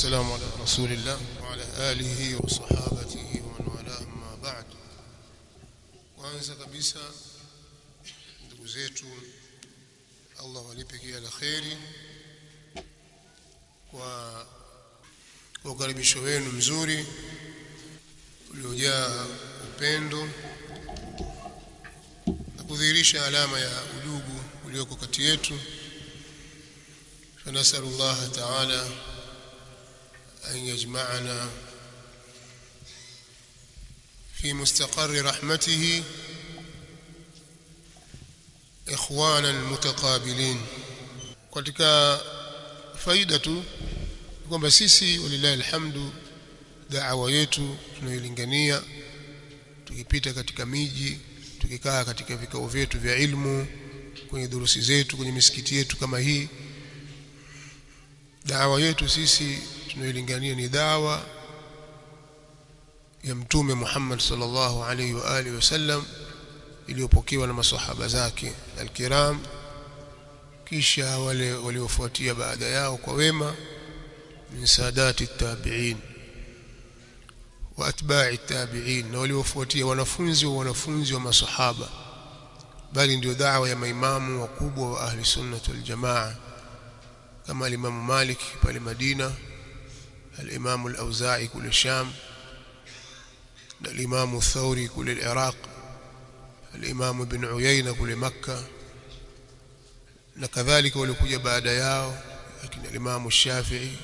والسلام على رسول الله وعلى آله وصحابته ومن والاه ما بعد kwanza kabisa ndugu zetu Allah walipe kila la kheri kwa kwa ukaribisho wenu mzuri uliojaa upendo na kudhihirisha alama ya udugu ulioko kati yetu فنسأل الله تعالى أن يجمعنا في مستقر رحمته إخوانا متقابلين katika faida tu kwamba sisi walillahi alhamdu da'wa yetu tunayoilingania tukipita katika miji tukikaa katika vikao vyetu vya ilmu kwenye durusi zetu kwenye misikiti yetu kama hii dawa yetu sisi tunayoilingania ni dawa ya mtume Muhammad sallallahu alaihi wa alihi wasallam iliyopokewa na maswahaba zake alkiram kisha wale waliofuatia baada yao kwa wema min sadati tabi'in wa atba'i tabi'in na waliofuatia wanafunzi wa wanafunzi wa maswahaba bali ndio dawa ya maimamu wakubwa wa ahli sunnah wal jamaa kama al-Imam Malik pale Madina al-Imam al-Auza'i kule Sham na al-Imam Thawri kule Iraq al-Imam Ibn Uyayna kule Makka na kadhalika walikuja baada yao lakini al-Imam Shafi'i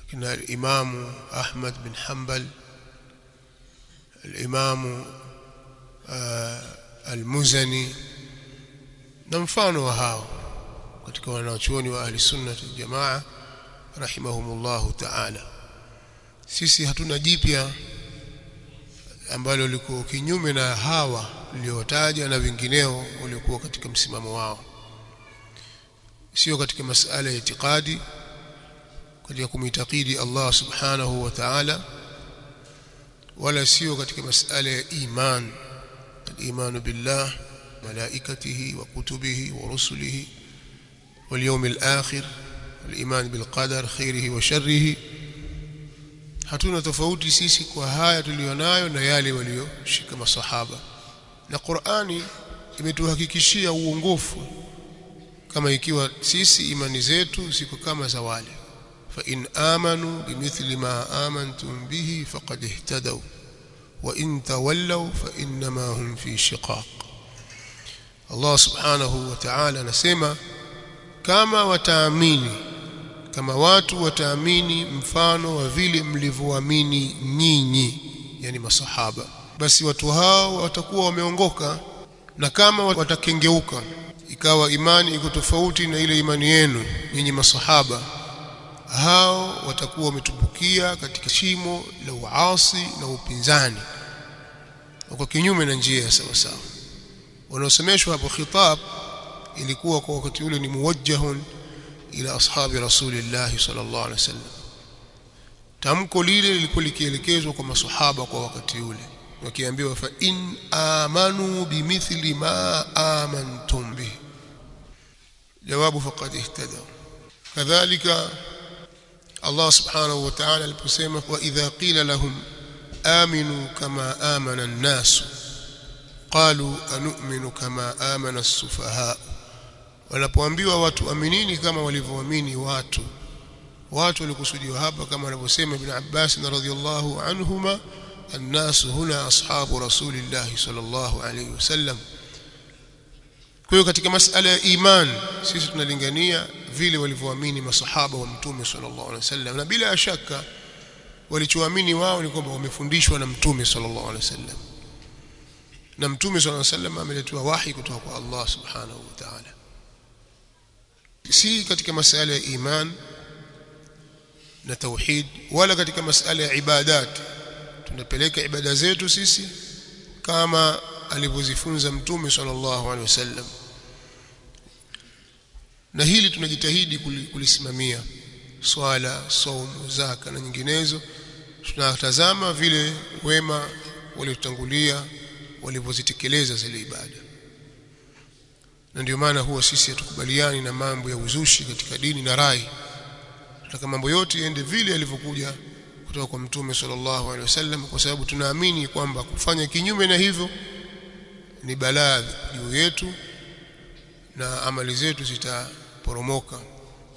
lakini al-Imam Ahmad bin Hanbal al-Imam al-Muzani na mfano wa hao katika wanachuoni wa ahli sunna jamaa rahimahumullahu ta'ala. Sisi hatuna jipya ambalo liko kinyume na hawa niliotaja na vingineo waliokuwa katika msimamo wao. Sio katika masala ya itikadi katika kumitakidi Allah subhanahu wa ta'ala wala sio katika masala ya iman al-iman billah malaikatihi wa kutubihi wa rusulihi الإيمان بالقدر خيره وشره. حتونا تفاوتي سيسي مع هيا تليونايو و وليو شيك مسحابه القران يمتوحكيشيا وونغوفو. كما يكيوا سيسي إيماني زيتو سيكو كما زوالي. فإن آمنوا بمثل ما آمنتم به فقد اهتدوا. وإن تولوا فإنما هم في شقاق. الله سبحانه وتعالى نسمع كما wataamini kama watu wataamini mfano wa vile mlivyoamini nyinyi yani masahaba. Basi watu hao watakuwa wameongoka na kama watakengeuka ikawa imani iko tofauti na ile imani yenu nyinyi masahaba hao watakuwa wametumbukia katika shimo la uasi na upinzani. Kwa kinyume na njia ya sawasawa sawa. Wanaosemeshwa hapo khitab ilikuwa kwa wakati ule ni muwajjahun إلى أصحاب رسول الله صلى الله عليه وسلم. تمكو ليله لكيلكزوا مع وكما في وقت وكي وكيامبيوا فان امنوا بمثل ما امنتم به جواب فقد اهتدوا كذلك الله سبحانه وتعالى لبسم واذا قيل لهم امنوا كما امن الناس قالوا انؤمن كما امن السفهاء wanapoambiwa watu aminini kama walivyoamini watu watu walikusudiwa hapa kama wanavyosema ibn Abbas radhiyallahu anhuma الناس هنا أصحاب رسول الله صلى الله عليه وسلم kwa hiyo katika masala ya iman sisi tunalingania vile walivyoamini masahaba wa mtume sallallahu alaihi wasallam na bila shaka walichoamini wao ni kwamba wamefundishwa na mtume sallallahu alaihi wasallam na mtume sallallahu alaihi wasallam ameletewa wahi kutoka kwa Allah subhanahu wa ta'ala si katika masala ya iman na tauhid wala katika masala ya ibadat. Tunapeleka ibada zetu sisi kama alivyozifunza mtume sallallahu alaihi wasallam. Na hili tunajitahidi kulisimamia swala saumu zaka na nyinginezo. Tunatazama vile wema waliotangulia walivyozitekeleza zile ibada na ndio maana huwa sisi hatukubaliani na mambo ya uzushi katika dini na rai. Tunataka mambo yote yaende vile yalivyokuja kutoka kwa mtume sallallahu alaihi wasallam kwa sababu tunaamini kwamba kufanya kinyume na hivyo ni balaa juu yetu na amali zetu zitaporomoka.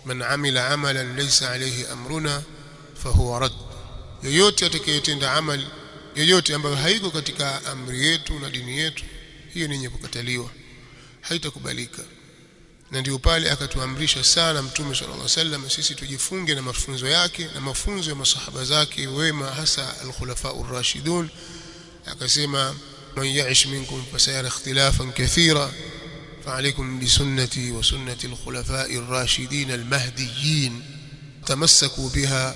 Man amila amalan laysa alayhi amruna fahuwa rad yoyote atakayetenda amali yoyote ambayo haiko katika amri yetu na dini yetu hiyo ni yenye kukataliwa haitakubalika na ndio pale akatuamrisha sana mtume sallallahu alaihi wasallam sisi tujifunge na mafunzo yake na mafunzo ya masahaba zake wema hasa al-khulafa ar-rashidun akasema man ya'ish minkum fasayara ikhtilafan kathira فعليكم بسنتي وسنة الخلفاء الراشدين المهديين تمسكوا بها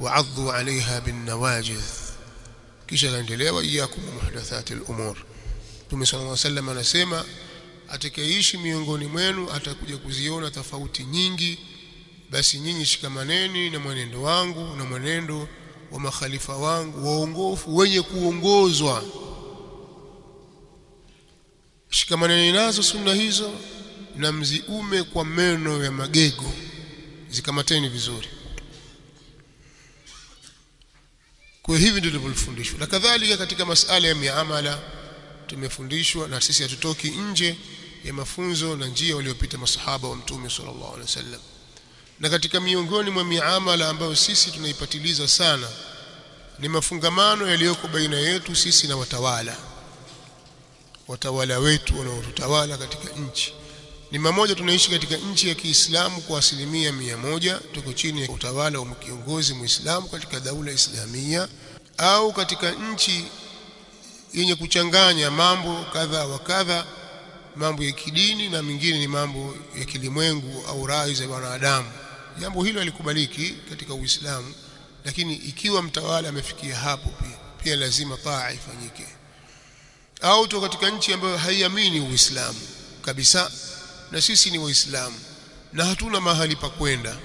وعضوا عليها بالنواجذ kisha naendelea waiyakum muhdathati al-umur Mtume صلى الله عليه وسلم anasema atakayeishi miongoni mwenu atakuja kuziona tofauti nyingi. Basi nyinyi shikamaneni na mwenendo wangu na mwenendo wa makhalifa wangu waongofu wenye kuongozwa. Shikamaneni nazo sunna hizo na mziume kwa meno ya magego. Zikamateni vizuri. Kwa hivi ndivyo tulivyofundishwa. Na kadhalika katika masala ya miamala tumefundishwa na sisi hatutoki nje ya mafunzo na njia waliopita masahaba wa mtume sallallahu alaihi wasallam. Na katika miongoni mwa miamala ambayo sisi tunaipatiliza sana ni mafungamano yaliyoko baina yetu sisi na watawala. Watawala wetu wanaotutawala katika nchi. Ni mamoja tunaishi katika nchi ya Kiislamu kwa asilimia mia moja. Tuko chini ya utawala wa kiongozi Muislamu katika daula Islamia. Au katika nchi yenye kuchanganya mambo kadha wa kadha mambo ya kidini na mingine ni mambo ya kilimwengu au rai za wanadamu. Jambo hilo alikubaliki katika Uislamu lakini ikiwa mtawala amefikia hapo pia pia lazima taa ifanyike. Au to katika nchi ambayo haiamini Uislamu kabisa na sisi ni waislamu na hatuna mahali pa kwenda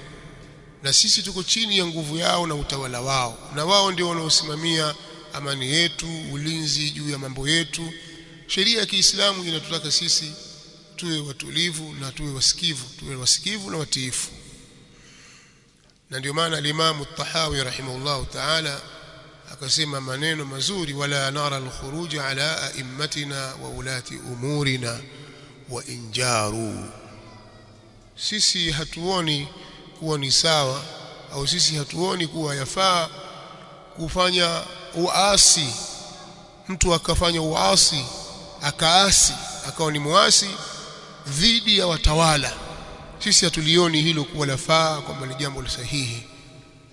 na sisi tuko chini ya nguvu yao na utawala wao na wao ndio wanaosimamia amani yetu ulinzi juu ya mambo yetu sheria ya Kiislamu inatutaka sisi tuwe watulivu na tuwe wasikivu tuwe wasikivu na watiifu. Na ndio maana alimamu at-Tahawi rahimahullahu ta'ala akasema maneno mazuri wala nara al-khuruj ala a'immatina wa ulati umurina wa injaru sisi hatuoni kuwa ni sawa au sisi hatuoni kuwa yafaa kufanya uasi mtu akafanya uasi akaasi akawa ni muasi dhidi ya watawala. Sisi hatulioni hilo kuwa lafaa kwamba ni jambo sahihi.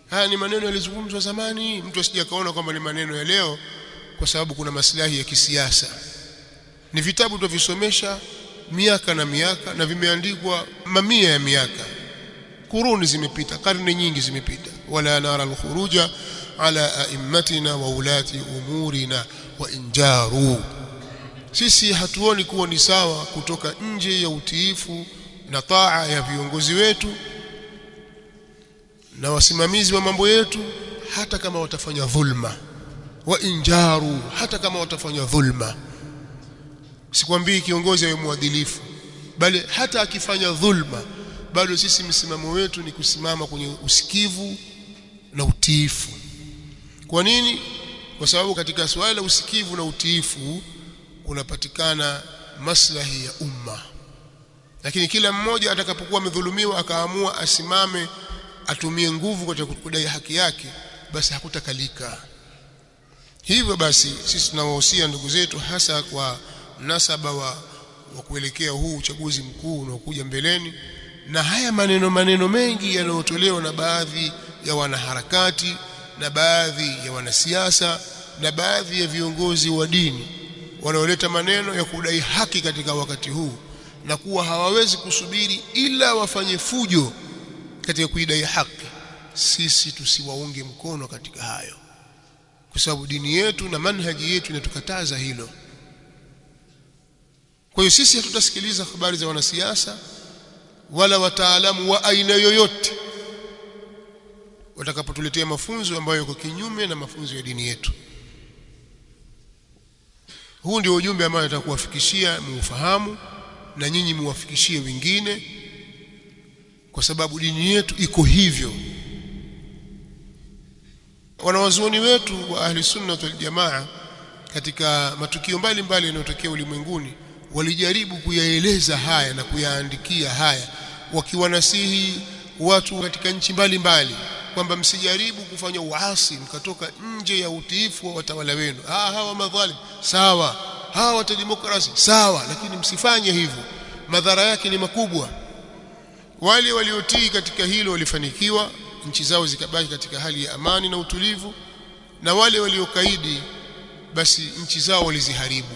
Haya ni maneno yalizungumzwa zamani. Mtu asije akaona kwamba ni maneno ya leo kwa sababu kuna maslahi ya kisiasa. Ni vitabu tuvisomesha miaka na miaka na vimeandikwa mamia ya miaka. Kuruni zimepita karne nyingi zimepita. Wala nara alkhuruja ala aimmatina wa ulati umurina wa injaru sisi hatuoni kuwa ni sawa kutoka nje ya utiifu na taa ya viongozi wetu na wasimamizi wa mambo yetu hata kama watafanya dhulma. Wa injaru hata kama watafanya dhulma. Sikwambii kiongozi awe mwadilifu bali hata akifanya dhulma bado sisi msimamo wetu ni kusimama kwenye usikivu na utiifu. Kwa nini? Kwa sababu katika swala la usikivu na utiifu kunapatikana maslahi ya umma. Lakini kila mmoja atakapokuwa amedhulumiwa akaamua asimame atumie nguvu katika kudai haki yake basi hakutakalika. Hivyo basi sisi tunawahusia ndugu zetu hasa kwa mnasaba wa, wa kuelekea huu uchaguzi mkuu unaokuja mbeleni na haya maneno maneno mengi yanayotolewa na baadhi ya wanaharakati na baadhi ya wanasiasa na baadhi ya viongozi wa dini wanaoleta maneno ya kudai haki katika wakati huu na kuwa hawawezi kusubiri ila wafanye fujo katika kuidai haki. Sisi tusiwaunge mkono katika hayo kwa sababu dini yetu na manhaji yetu inatukataza hilo. Kwa hiyo sisi hatutasikiliza habari za wanasiasa wala wataalamu wa aina yoyote watakapotuletea mafunzo ambayo yako kinyume na mafunzo ya dini yetu huu ndio ujumbe ambao nitakuwafikishia muufahamu na nyinyi muwafikishie wengine kwa sababu dini yetu iko hivyo. Wanawazuoni wetu wa ahli sunna wal jamaa katika matukio mbalimbali yanayotokea ulimwenguni walijaribu kuyaeleza haya na kuyaandikia haya wakiwanasihi watu katika nchi mbalimbali kwamba msijaribu kufanya uasi mkatoka nje ya utiifu wa watawala wenu. Ah hawa madhalim sawa. Hawa wata demokrasi sawa. Lakini msifanye hivyo. Madhara yake ni makubwa. Wale waliotii katika hilo walifanikiwa nchi zao zikabaki katika hali ya amani na utulivu na wale waliokaidi basi nchi zao waliziharibu.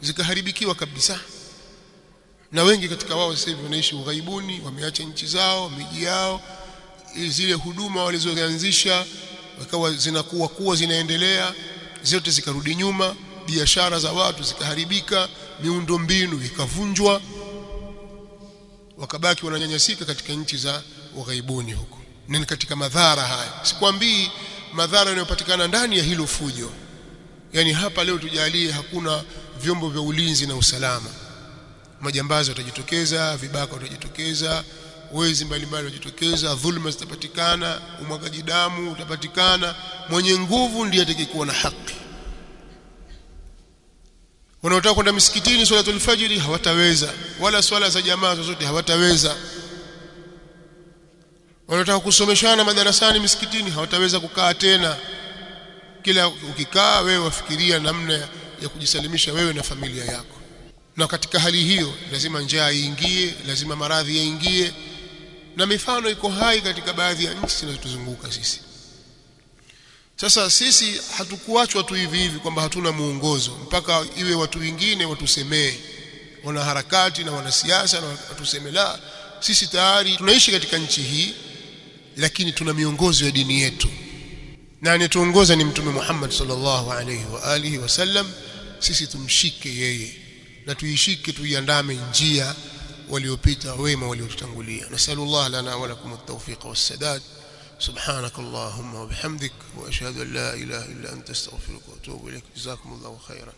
Zikaharibikiwa kabisa. Na wengi katika wao sasa hivi wanaishi ughaibuni wameacha nchi zao miji yao zile huduma walizoanzisha wakawa zinakuwa kuwa zinaendelea zote zikarudi nyuma biashara za watu zikaharibika miundo mbinu ikavunjwa wakabaki wananyanyasika katika nchi za ughaibuni huko. Nini katika madhara haya. Sikwambii madhara yanayopatikana ndani ya hilo fujo. Yani hapa leo tujalie hakuna vyombo vya ulinzi na usalama. Majambazi watajitokeza vibaka watajitokeza wezi mbalimbali wajitokeza dhulma zitapatikana umwagaji damu utapatikana mwenye nguvu ndiye atakayekuwa na haki. Wanaotaka kwenda misikitini swalatul fajiri hawataweza wala swala za jamaa zozote hawataweza. Wanaotaka kusomeshana madarasani misikitini hawataweza kukaa tena. Kila ukikaa wewe wafikiria namna ya, kujisalimisha wewe na familia yako. Na katika hali hiyo lazima njaa iingie lazima maradhi yaingie na mifano iko hai katika baadhi ya nchi zinazotuzunguka sisi. Sasa sisi hatukuachwa tu hivi hivi kwamba hatuna muongozo mpaka iwe watu wengine watusemee wanaharakati na wanasiasa na watuseme la sisi tayari tunaishi katika nchi hii lakini tuna miongozo ya dini yetu. Na anayetuongoza ni mtume Muhammad sallallahu alaihi wa alihi wasallam sisi tumshike yeye na tuishike tuiandame njia وليوبيتا ويما وليوستانغوليا نسأل الله لنا ولكم التوفيق والسداد. سبحانك اللهم وبحمدك وأشهد أن لا إله إلا أنت أستغفرك وأتوب إليك. جزاكم الله خيرا.